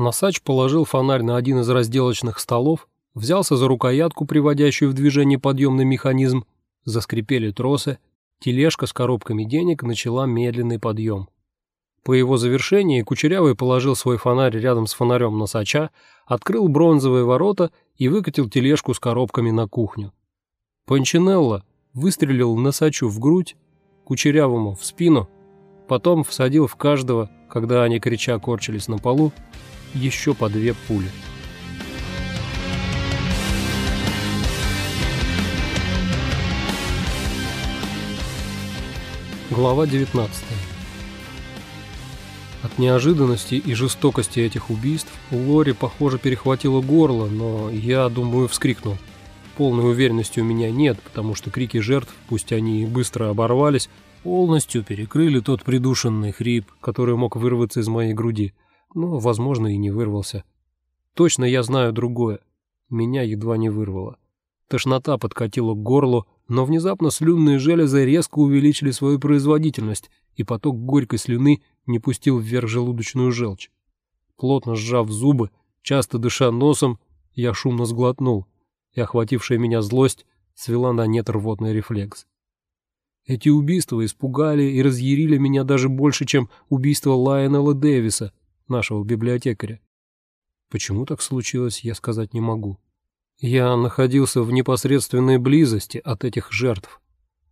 Носач положил фонарь на один из разделочных столов, взялся за рукоятку, приводящую в движение подъемный механизм, заскрипели тросы, тележка с коробками денег начала медленный подъем. По его завершении Кучерявый положил свой фонарь рядом с фонарем носача, открыл бронзовые ворота и выкатил тележку с коробками на кухню. Панчинелло выстрелил носачу в грудь, Кучерявому в спину, потом всадил в каждого, когда они крича корчились на полу, еще по две пули. Глава 19 От неожиданности и жестокости этих убийств Лори, похоже, перехватило горло, но я, думаю, вскрикнул. Полной уверенности у меня нет, потому что крики жертв, пусть они и быстро оборвались, полностью перекрыли тот придушенный хрип, который мог вырваться из моей груди, но, возможно, и не вырвался. Точно я знаю другое. Меня едва не вырвало. Тошнота подкатила к горлу, но внезапно слюнные железы резко увеличили свою производительность, и поток горькой слюны не пустил вверх желудочную желчь. Плотно сжав зубы, часто дыша носом, я шумно сглотнул, и охватившая меня злость свела на нет рвотный рефлекс. Эти убийства испугали и разъярили меня даже больше, чем убийство Лайонела Дэвиса, нашего библиотекаря. Почему так случилось, я сказать не могу. Я находился в непосредственной близости от этих жертв.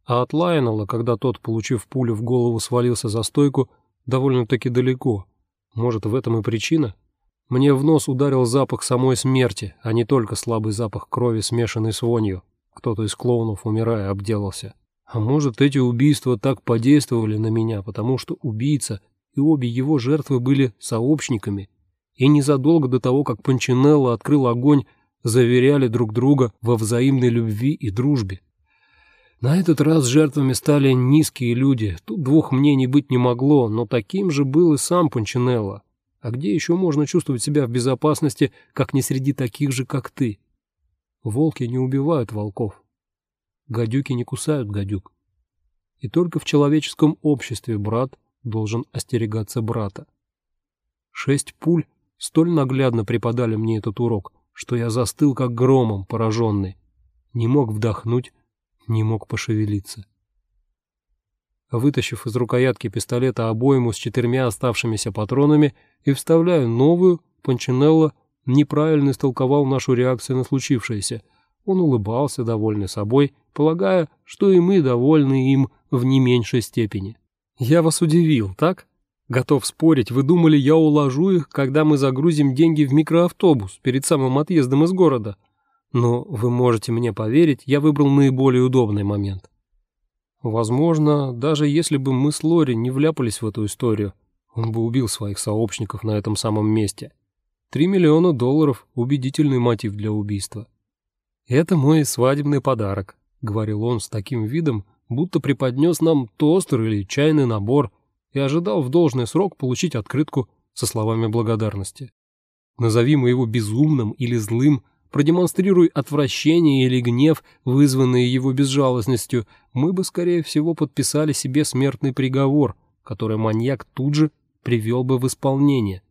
А от Лайонела, когда тот, получив пулю в голову, свалился за стойку, довольно-таки далеко. Может, в этом и причина? Мне в нос ударил запах самой смерти, а не только слабый запах крови, смешанный с вонью. Кто-то из клоунов, умирая, обделался. А может, эти убийства так подействовали на меня, потому что убийца и обе его жертвы были сообщниками, и незадолго до того, как Панчинелло открыл огонь, заверяли друг друга во взаимной любви и дружбе. На этот раз жертвами стали низкие люди, тут двух мнений быть не могло, но таким же был и сам Панчинелло. А где еще можно чувствовать себя в безопасности, как не среди таких же, как ты? Волки не убивают волков. Гадюки не кусают гадюк. И только в человеческом обществе брат должен остерегаться брата. Шесть пуль столь наглядно преподали мне этот урок, что я застыл как громом пораженный. Не мог вдохнуть, не мог пошевелиться. Вытащив из рукоятки пистолета обойму с четырьмя оставшимися патронами и вставляя новую, Панчинелло неправильно истолковал нашу реакцию на случившееся. Он улыбался, довольный собой, полагая, что и мы довольны им в не меньшей степени. «Я вас удивил, так?» Готов спорить, вы думали, я уложу их, когда мы загрузим деньги в микроавтобус перед самым отъездом из города. Но вы можете мне поверить, я выбрал наиболее удобный момент. Возможно, даже если бы мы с Лори не вляпались в эту историю, он бы убил своих сообщников на этом самом месте. Три миллиона долларов – убедительный мотив для убийства. «Это мой свадебный подарок», – говорил он с таким видом, будто преподнес нам тостер или чайный набор – и ожидал в должный срок получить открытку со словами благодарности. Назови мы его безумным или злым, продемонстрируй отвращение или гнев, вызванные его безжалостностью, мы бы, скорее всего, подписали себе смертный приговор, который маньяк тут же привел бы в исполнение.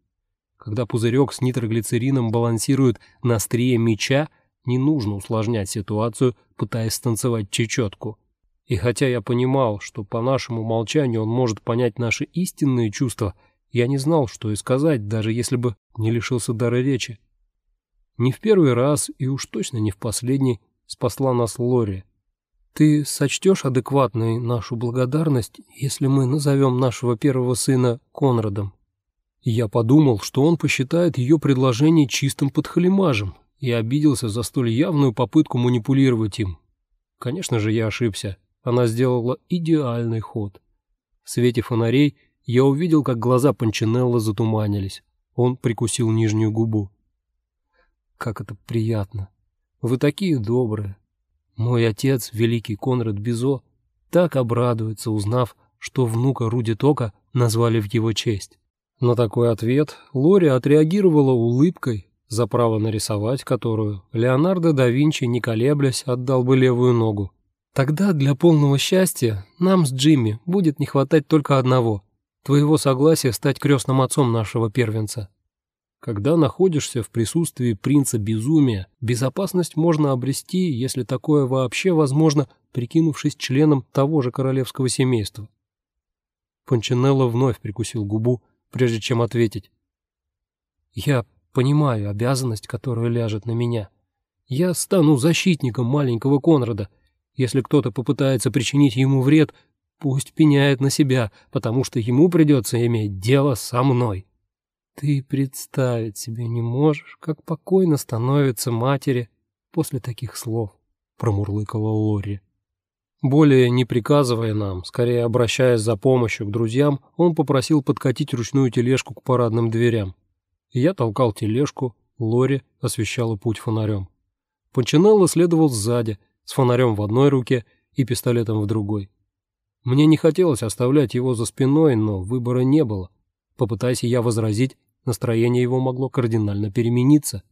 Когда пузырек с нитроглицерином балансирует на острие меча, не нужно усложнять ситуацию, пытаясь станцевать чечетку. И хотя я понимал, что по нашему молчанию он может понять наши истинные чувства, я не знал, что и сказать, даже если бы не лишился дара речи. Не в первый раз, и уж точно не в последний, спасла нас Лори. Ты сочтешь адекватной нашу благодарность, если мы назовем нашего первого сына Конрадом? Я подумал, что он посчитает ее предложение чистым подхалимажем и обиделся за столь явную попытку манипулировать им. Конечно же, я ошибся. Она сделала идеальный ход. В свете фонарей я увидел, как глаза Панчинелла затуманились. Он прикусил нижнюю губу. Как это приятно. Вы такие добрые. Мой отец, великий Конрад Бизо, так обрадуется, узнав, что внука Руди Тока назвали в его честь. На такой ответ Лори отреагировала улыбкой, за право нарисовать которую Леонардо да Винчи, не колеблясь, отдал бы левую ногу. Тогда для полного счастья нам с Джимми будет не хватать только одного – твоего согласия стать крестным отцом нашего первенца. Когда находишься в присутствии принца безумия, безопасность можно обрести, если такое вообще возможно, прикинувшись членом того же королевского семейства. Пончинелло вновь прикусил губу, прежде чем ответить. «Я понимаю обязанность, которая ляжет на меня. Я стану защитником маленького Конрада. Если кто-то попытается причинить ему вред, пусть пеняет на себя, потому что ему придется иметь дело со мной». Ты представить себе не можешь, как покойно становится матери после таких слов, промурлыкала Лори. Более не приказывая нам, скорее обращаясь за помощью к друзьям, он попросил подкатить ручную тележку к парадным дверям. Я толкал тележку, Лори освещала путь фонарем. Пончинелло следовал сзади, с фонарем в одной руке и пистолетом в другой. Мне не хотелось оставлять его за спиной, но выбора не было. Попытайся я возразить, настроение его могло кардинально перемениться.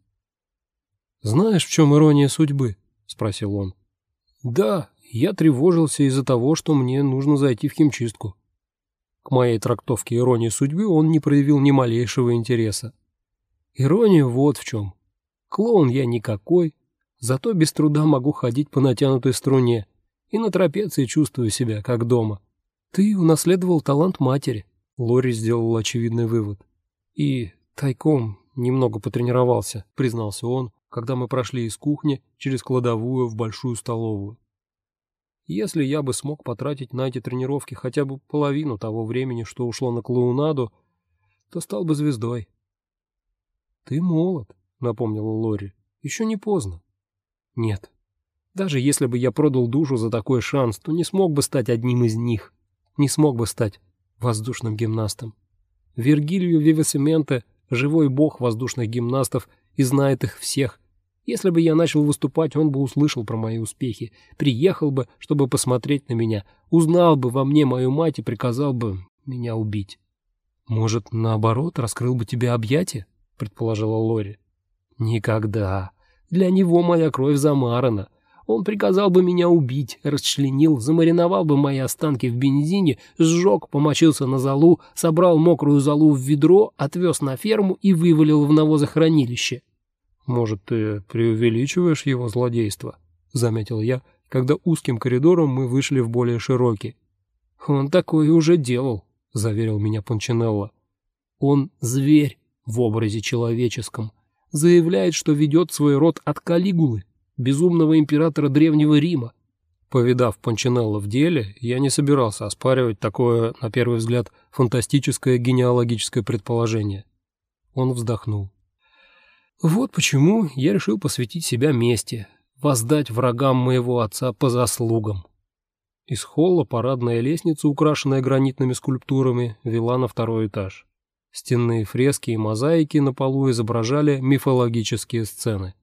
«Знаешь, в чем ирония судьбы?» — спросил он. «Да, я тревожился из-за того, что мне нужно зайти в химчистку». К моей трактовке иронии судьбы он не проявил ни малейшего интереса. Ирония вот в чем. Клоун я никакой, зато без труда могу ходить по натянутой струне и на трапеции чувствую себя как дома. Ты унаследовал талант матери. Лори сделал очевидный вывод. И тайком немного потренировался, признался он, когда мы прошли из кухни через кладовую в большую столовую. Если я бы смог потратить на эти тренировки хотя бы половину того времени, что ушло на клоунаду, то стал бы звездой. «Ты молод», — напомнила Лори. «Еще не поздно». «Нет. Даже если бы я продал душу за такой шанс, то не смог бы стать одним из них. Не смог бы стать воздушным гимнастом. Вергилию Вивасименте – живой бог воздушных гимнастов и знает их всех. Если бы я начал выступать, он бы услышал про мои успехи, приехал бы, чтобы посмотреть на меня, узнал бы во мне мою мать и приказал бы меня убить. «Может, наоборот, раскрыл бы тебе объятия?» — предположила Лори. «Никогда. Для него моя кровь замарана. Он приказал бы меня убить, расчленил, замариновал бы мои останки в бензине, сжег, помочился на залу, собрал мокрую залу в ведро, отвез на ферму и вывалил в навозохранилище. «Может, ты преувеличиваешь его злодейство?» — заметил я, когда узким коридором мы вышли в более широкий. «Он такое уже делал», — заверил меня Пончинелло. «Он зверь в образе человеческом, заявляет, что ведет свой род от Калигулы, безумного императора Древнего Рима. Повидав Пончинелло в деле, я не собирался оспаривать такое, на первый взгляд, фантастическое генеалогическое предположение. Он вздохнул. Вот почему я решил посвятить себя мести, воздать врагам моего отца по заслугам. Из холла парадная лестница, украшенная гранитными скульптурами, вела на второй этаж. Стенные фрески и мозаики на полу изображали мифологические сцены.